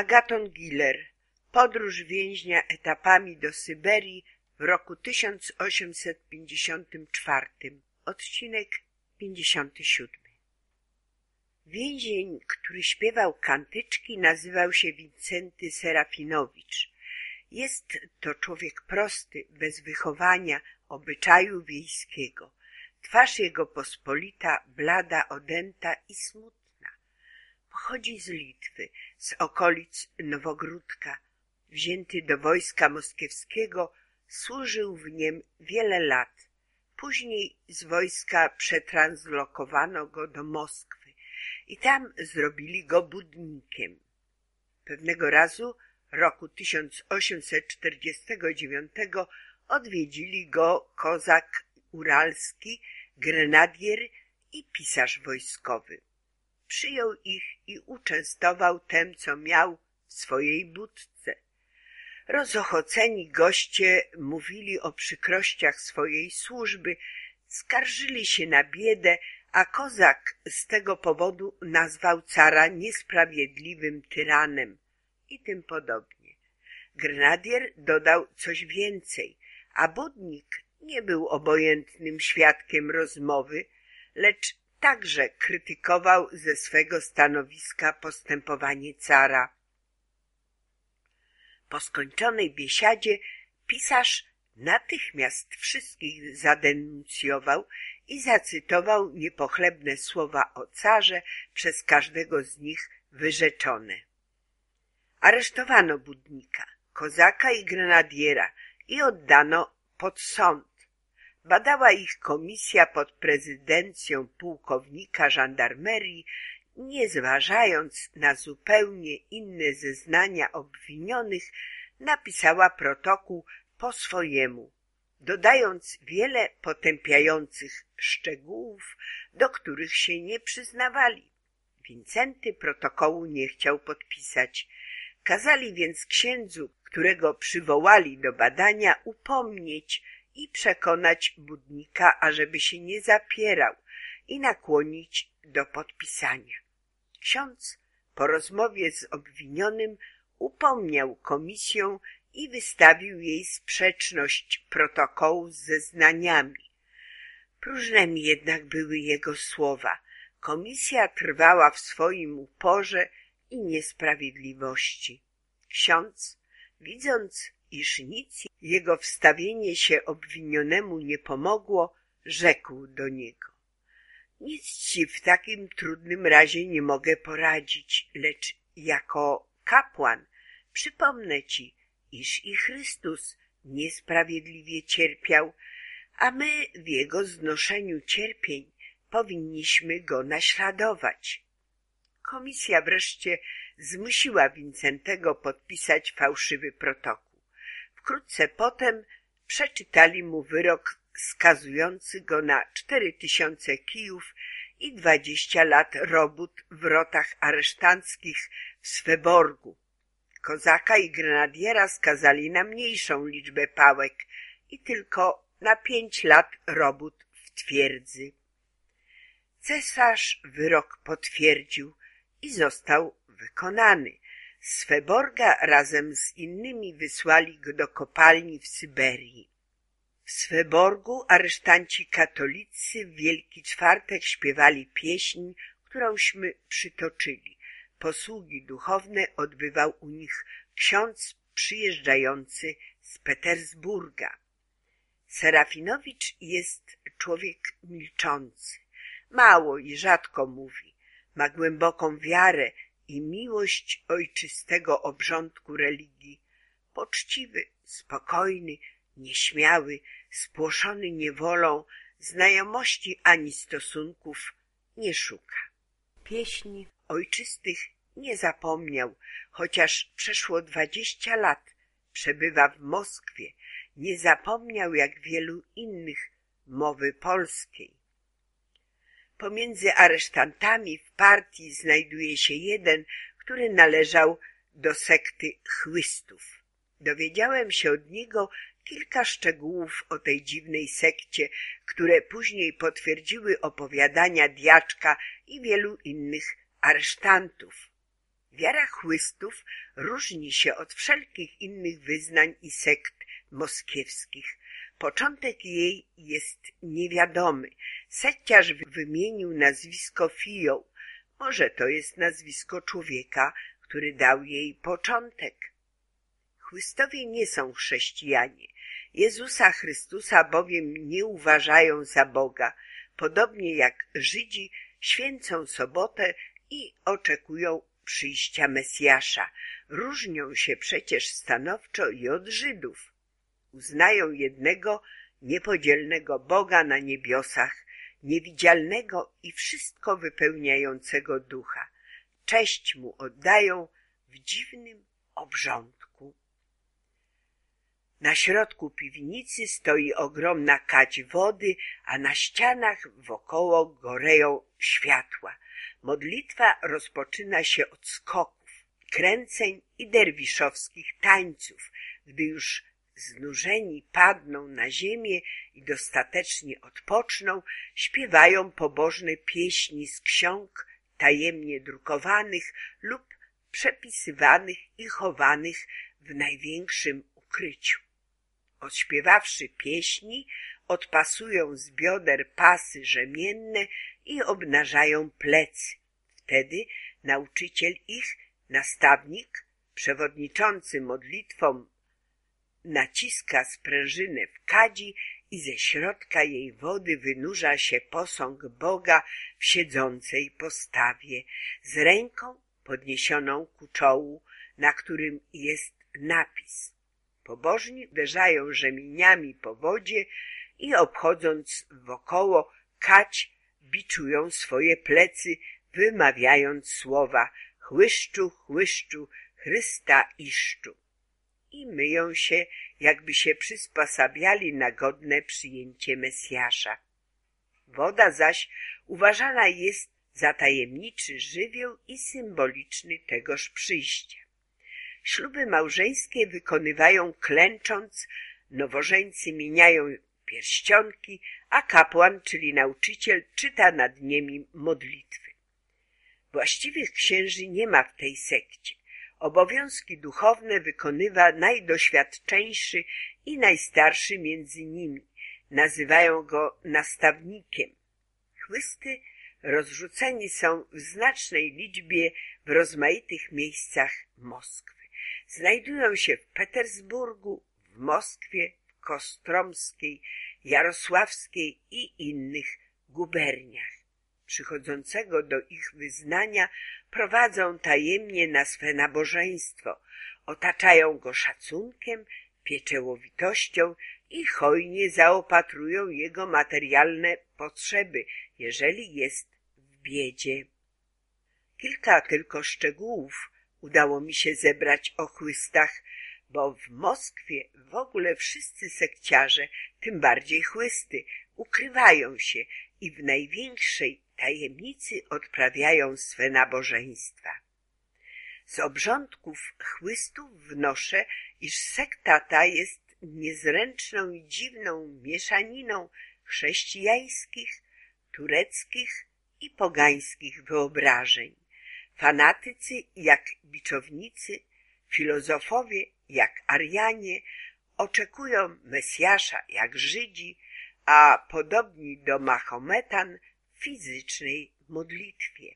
Agaton Giller Podróż więźnia etapami do Syberii w roku 1854 Odcinek 57 Więzień, który śpiewał kantyczki, nazywał się Wincenty Serafinowicz. Jest to człowiek prosty, bez wychowania, obyczaju wiejskiego. Twarz jego pospolita, blada, odęta i smutna. Pochodzi z Litwy, z okolic Nowogródka. Wzięty do wojska moskiewskiego, służył w niem wiele lat. Później z wojska przetranslokowano go do Moskwy i tam zrobili go budnikiem. Pewnego razu, roku 1849, odwiedzili go kozak uralski, grenadier i pisarz wojskowy. Przyjął ich i uczęstował tem, co miał w swojej budce. Rozochoceni goście mówili o przykrościach swojej służby, skarżyli się na biedę, a kozak z tego powodu nazwał cara niesprawiedliwym tyranem i tym podobnie. Grenadier dodał coś więcej, a budnik nie był obojętnym świadkiem rozmowy, lecz także krytykował ze swego stanowiska postępowanie cara. Po skończonej biesiadzie pisarz natychmiast wszystkich zadenuncjował i zacytował niepochlebne słowa o carze przez każdego z nich wyrzeczone. Aresztowano budnika, kozaka i grenadiera i oddano pod sąd. Badała ich komisja pod prezydencją pułkownika żandarmerii, nie zważając na zupełnie inne zeznania obwinionych, napisała protokół po swojemu, dodając wiele potępiających szczegółów, do których się nie przyznawali. Wincenty protokołu nie chciał podpisać. Kazali więc księdzu, którego przywołali do badania, upomnieć i przekonać budnika, ażeby się nie zapierał i nakłonić do podpisania. Ksiądz po rozmowie z obwinionym upomniał komisję i wystawił jej sprzeczność protokołu z zeznaniami. Próżnymi jednak były jego słowa. Komisja trwała w swoim uporze i niesprawiedliwości. Ksiądz, widząc, iż nic jego wstawienie się obwinionemu nie pomogło, rzekł do niego. Nic ci w takim trudnym razie nie mogę poradzić, lecz jako kapłan przypomnę ci, iż i Chrystus niesprawiedliwie cierpiał, a my w jego znoszeniu cierpień powinniśmy go naśladować. Komisja wreszcie zmusiła Wincentego podpisać fałszywy protokół. Wkrótce potem przeczytali mu wyrok skazujący go na cztery tysiące kijów i dwadzieścia lat robót w rotach aresztanckich w Sveborgu. Kozaka i grenadiera skazali na mniejszą liczbę pałek i tylko na pięć lat robót w twierdzy. Cesarz wyrok potwierdził i został wykonany. Z Feborga razem z innymi wysłali go do kopalni w Syberii. W Sveborgu aresztanci katolicy w Wielki Czwartek śpiewali pieśń, którąśmy przytoczyli. Posługi duchowne odbywał u nich ksiądz przyjeżdżający z Petersburga. Serafinowicz jest człowiek milczący. Mało i rzadko mówi. Ma głęboką wiarę i miłość ojczystego obrządku religii. Poczciwy, spokojny, nieśmiały, spłoszony niewolą, znajomości ani stosunków nie szuka. Pieśni ojczystych nie zapomniał, chociaż przeszło dwadzieścia lat przebywa w Moskwie, nie zapomniał jak wielu innych mowy polskiej. Pomiędzy aresztantami w partii znajduje się jeden, który należał do sekty chłystów. Dowiedziałem się od niego kilka szczegółów o tej dziwnej sekcie, które później potwierdziły opowiadania Diaczka i wielu innych aresztantów. Wiara chłystów różni się od wszelkich innych wyznań i sekt moskiewskich. Początek jej jest niewiadomy. Secciarz wymienił nazwisko Fioł. Może to jest nazwisko człowieka, który dał jej początek. Chłystowie nie są chrześcijanie. Jezusa Chrystusa bowiem nie uważają za Boga, podobnie jak Żydzi święcą sobotę i oczekują przyjścia Mesjasza. Różnią się przecież stanowczo i od Żydów. Uznają jednego niepodzielnego Boga na niebiosach, niewidzialnego i wszystko wypełniającego ducha. Cześć mu oddają w dziwnym obrządku. Na środku piwnicy stoi ogromna kać wody, a na ścianach wokoło goreją światła. Modlitwa rozpoczyna się od skoków, kręceń i derwiszowskich tańców. Gdy już znużeni padną na ziemię i dostatecznie odpoczną, śpiewają pobożne pieśni z ksiąg tajemnie drukowanych lub przepisywanych i chowanych w największym ukryciu. Odśpiewawszy pieśni, odpasują z bioder pasy rzemienne i obnażają plecy. Wtedy nauczyciel ich, nastawnik, przewodniczący modlitwą, naciska sprężynę w kadzi i ze środka jej wody wynurza się posąg Boga w siedzącej postawie, z ręką podniesioną ku czołu, na którym jest napis. Pobożni uderzają rzemieniami po wodzie i obchodząc wokoło kać, biczują swoje plecy, wymawiając słowa chłyszczu, chłyszczu, Chrysta iszczu. I myją się, jakby się przysposabiali na godne przyjęcie Mesjasza. Woda zaś uważana jest za tajemniczy żywioł i symboliczny tegoż przyjścia. Śluby małżeńskie wykonywają klęcząc, nowożeńcy mieniają pierścionki, a kapłan, czyli nauczyciel, czyta nad nimi modlitwy. Właściwych księży nie ma w tej sekcie. Obowiązki duchowne wykonywa najdoświadczeńszy i najstarszy między nimi. Nazywają go nastawnikiem. Chłysty rozrzuceni są w znacznej liczbie w rozmaitych miejscach Moskwy. Znajdują się w Petersburgu, w Moskwie, w Kostromskiej, Jarosławskiej i innych guberniach. Przychodzącego do ich wyznania prowadzą tajemnie na swe nabożeństwo, otaczają go szacunkiem, pieczołowitością i hojnie zaopatrują jego materialne potrzeby, jeżeli jest w biedzie. Kilka tylko szczegółów udało mi się zebrać o chłystach, bo w Moskwie w ogóle wszyscy sekciarze, tym bardziej chłysty, ukrywają się i w największej tajemnicy odprawiają swe nabożeństwa. Z obrządków chłystów wnoszę, iż sekta ta jest niezręczną i dziwną mieszaniną chrześcijańskich, tureckich i pogańskich wyobrażeń. Fanatycy jak biczownicy, filozofowie jak Arianie oczekują Mesjasza jak Żydzi, a podobni do Mahometan fizycznej modlitwie.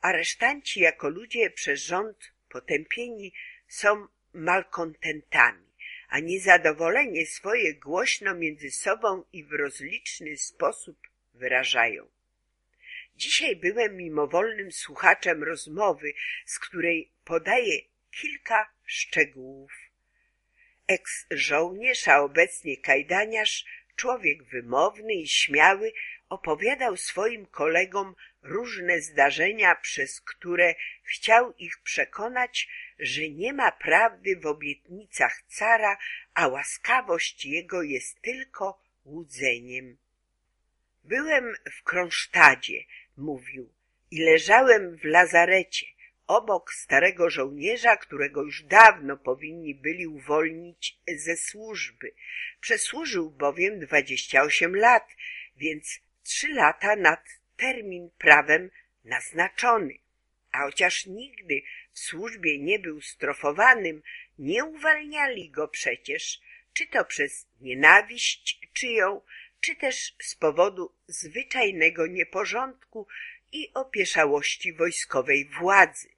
Aresztanci jako ludzie przez rząd potępieni są malkontentami, a niezadowolenie swoje głośno między sobą i w rozliczny sposób wyrażają. Dzisiaj byłem mimowolnym słuchaczem rozmowy, z której podaję kilka szczegółów. Eks-żołnierz, a obecnie kajdaniarz, człowiek wymowny i śmiały, opowiadał swoim kolegom różne zdarzenia, przez które chciał ich przekonać, że nie ma prawdy w obietnicach cara, a łaskawość jego jest tylko łudzeniem. Byłem w Kronsztadzie, mówił, i leżałem w lazarecie, obok starego żołnierza, którego już dawno powinni byli uwolnić ze służby. Przesłużył bowiem dwadzieścia osiem lat, więc trzy lata nad termin prawem naznaczony, a chociaż nigdy w służbie nie był strofowanym, nie uwalniali go przecież, czy to przez nienawiść czyją, czy też z powodu zwyczajnego nieporządku i opieszałości wojskowej władzy.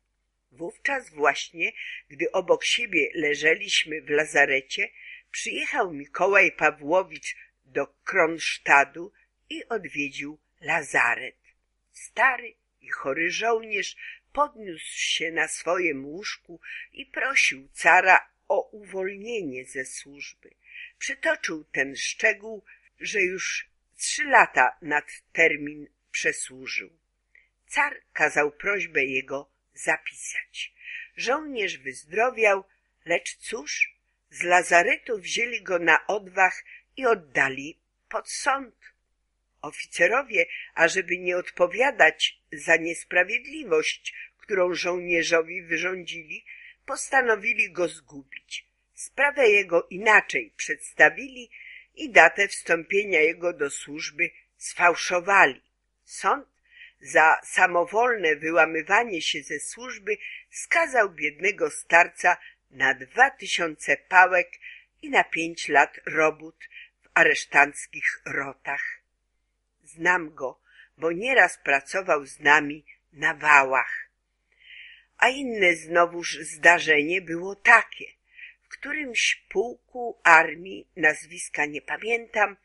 Wówczas właśnie, gdy obok siebie leżeliśmy w lazarecie, przyjechał Mikołaj Pawłowicz do Kronsztadu i odwiedził lazaret. Stary i chory żołnierz podniósł się na swojem łóżku i prosił cara o uwolnienie ze służby. Przytoczył ten szczegół, że już trzy lata nad termin przesłużył. Car kazał prośbę jego zapisać. Żołnierz wyzdrowiał, lecz cóż, z lazaretu wzięli go na odwach i oddali pod sąd. Oficerowie, ażeby nie odpowiadać za niesprawiedliwość, którą żołnierzowi wyrządzili, postanowili go zgubić. Sprawę jego inaczej przedstawili i datę wstąpienia jego do służby sfałszowali. Sąd za samowolne wyłamywanie się ze służby skazał biednego starca na dwa tysiące pałek i na pięć lat robót w aresztanckich rotach. Znam go, bo nieraz pracował z nami na wałach. A inne znowuż zdarzenie było takie. W którymś pułku armii, nazwiska nie pamiętam,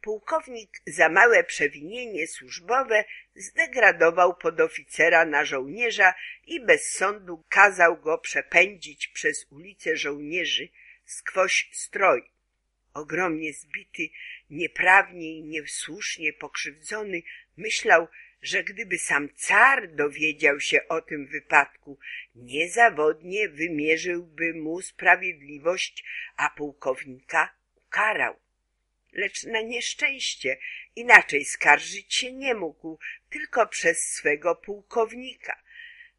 pułkownik za małe przewinienie służbowe zdegradował podoficera na żołnierza i bez sądu kazał go przepędzić przez ulicę żołnierzy skwoś stroj. Ogromnie zbity, nieprawnie i niesłusznie pokrzywdzony, myślał, że gdyby sam car dowiedział się o tym wypadku, niezawodnie wymierzyłby mu sprawiedliwość, a pułkownika ukarał. Lecz na nieszczęście inaczej skarżyć się nie mógł, tylko przez swego pułkownika.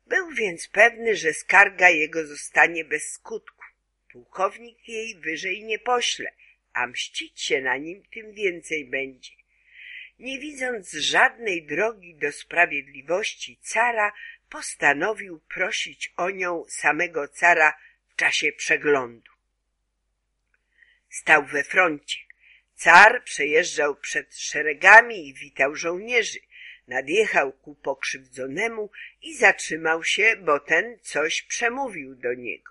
Był więc pewny, że skarga jego zostanie bez skutku. Pułkownik jej wyżej nie pośle, a mścić się na nim tym więcej będzie. Nie widząc żadnej drogi do sprawiedliwości cara, postanowił prosić o nią samego cara w czasie przeglądu. Stał we froncie. Car przejeżdżał przed szeregami i witał żołnierzy. Nadjechał ku pokrzywdzonemu i zatrzymał się, bo ten coś przemówił do niego.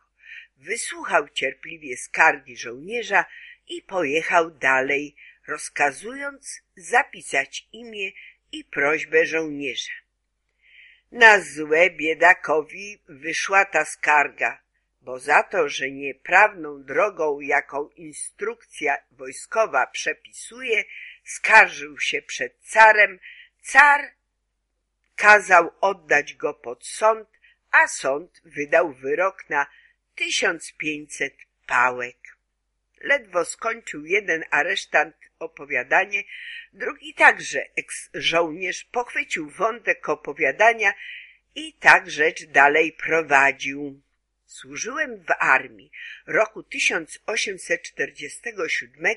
Wysłuchał cierpliwie skargi żołnierza i pojechał dalej, rozkazując zapisać imię i prośbę żołnierza. Na złe biedakowi wyszła ta skarga, bo za to, że nieprawną drogą, jaką instrukcja wojskowa przepisuje, skarżył się przed carem, car kazał oddać go pod sąd, a sąd wydał wyrok na tysiąc pięćset pałek. Ledwo skończył jeden aresztant opowiadanie, drugi także eks-żołnierz pochwycił wątek opowiadania i tak rzecz dalej prowadził. Służyłem w armii. Roku 1847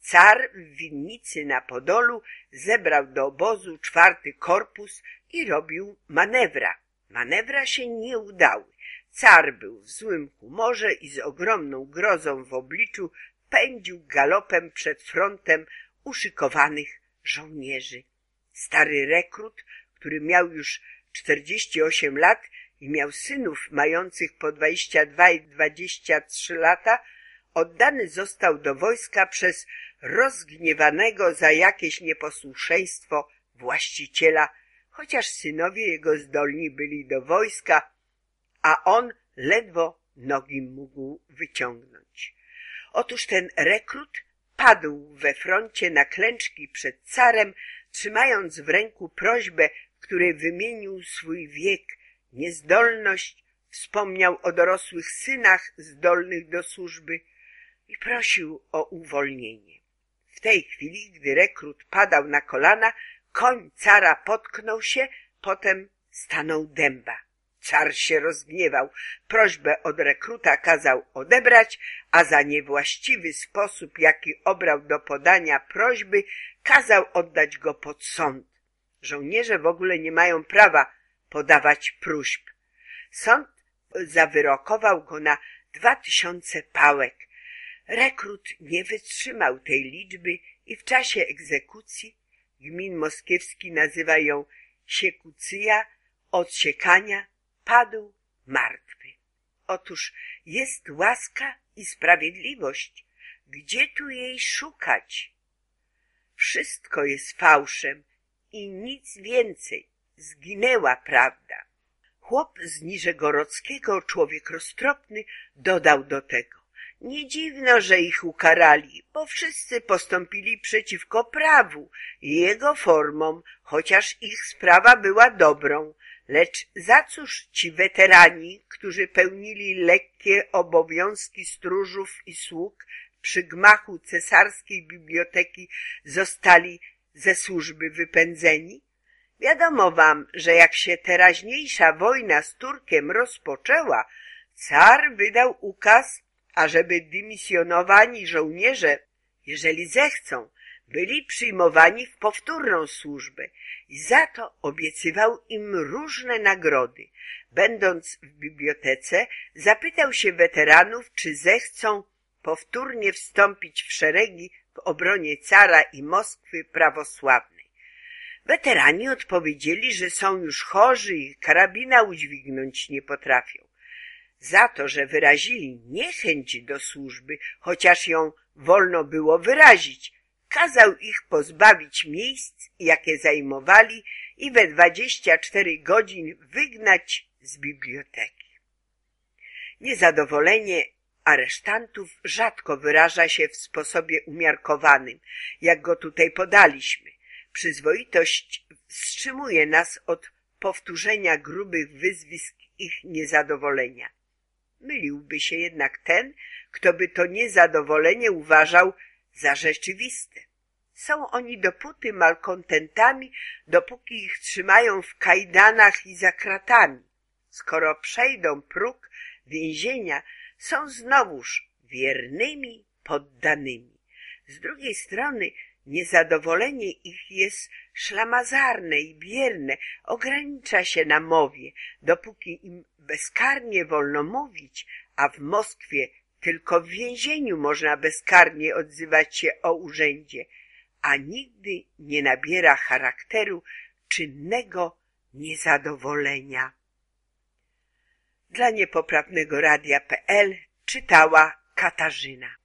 car w winnicy na Podolu zebrał do obozu czwarty korpus i robił manewra. Manewra się nie udały. Car był w złym humorze i z ogromną grozą w obliczu pędził galopem przed frontem uszykowanych żołnierzy. Stary rekrut, który miał już 48 lat i miał synów mających po 22 i 23 lata, oddany został do wojska przez rozgniewanego za jakieś nieposłuszeństwo właściciela, chociaż synowie jego zdolni byli do wojska, a on ledwo nogi mógł wyciągnąć. Otóż ten rekrut padł we froncie na klęczki przed carem, trzymając w ręku prośbę, której wymienił swój wiek, niezdolność, wspomniał o dorosłych synach zdolnych do służby i prosił o uwolnienie. W tej chwili, gdy rekrut padał na kolana, koń cara potknął się, potem stanął dęba. Car się rozgniewał, prośbę od rekruta kazał odebrać, a za niewłaściwy sposób, jaki obrał do podania prośby, kazał oddać go pod sąd. Żołnierze w ogóle nie mają prawa podawać próśb, Sąd zawyrokował go na dwa tysiące pałek. Rekrut nie wytrzymał tej liczby i w czasie egzekucji gmin moskiewski nazywa ją siekucyja, odsiekania, padł martwy. Otóż jest łaska i sprawiedliwość. Gdzie tu jej szukać? Wszystko jest fałszem i nic więcej. Zginęła prawda. Chłop z Niżegorockiego, człowiek roztropny, dodał do tego. Nie dziwno, że ich ukarali, bo wszyscy postąpili przeciwko prawu i jego formom, chociaż ich sprawa była dobrą. Lecz za cóż ci weterani, którzy pełnili lekkie obowiązki stróżów i sług przy gmachu cesarskiej biblioteki, zostali ze służby wypędzeni? Wiadomo wam, że jak się teraźniejsza wojna z Turkiem rozpoczęła, car wydał ukaz, ażeby dymisjonowani żołnierze, jeżeli zechcą, byli przyjmowani w powtórną służbę i za to obiecywał im różne nagrody. Będąc w bibliotece, zapytał się weteranów, czy zechcą powtórnie wstąpić w szeregi w obronie cara i Moskwy prawosławnej. Weterani odpowiedzieli, że są już chorzy i karabina udźwignąć nie potrafią. Za to, że wyrazili niechęć do służby, chociaż ją wolno było wyrazić, kazał ich pozbawić miejsc, jakie zajmowali i we dwadzieścia cztery godzin wygnać z biblioteki. Niezadowolenie aresztantów rzadko wyraża się w sposobie umiarkowanym, jak go tutaj podaliśmy. Przyzwoitość wstrzymuje nas od powtórzenia grubych wyzwisk ich niezadowolenia. Myliłby się jednak ten, kto by to niezadowolenie uważał za rzeczywiste. Są oni dopóty malkontentami, dopóki ich trzymają w kajdanach i za kratami. Skoro przejdą próg więzienia, są znowuż wiernymi poddanymi. Z drugiej strony niezadowolenie ich jest szlamazarne i bierne, ogranicza się na mowie, dopóki im bezkarnie wolno mówić, a w Moskwie tylko w więzieniu można bezkarnie odzywać się o urzędzie, a nigdy nie nabiera charakteru czynnego niezadowolenia. Dla niepoprawnego radia.pl czytała Katarzyna.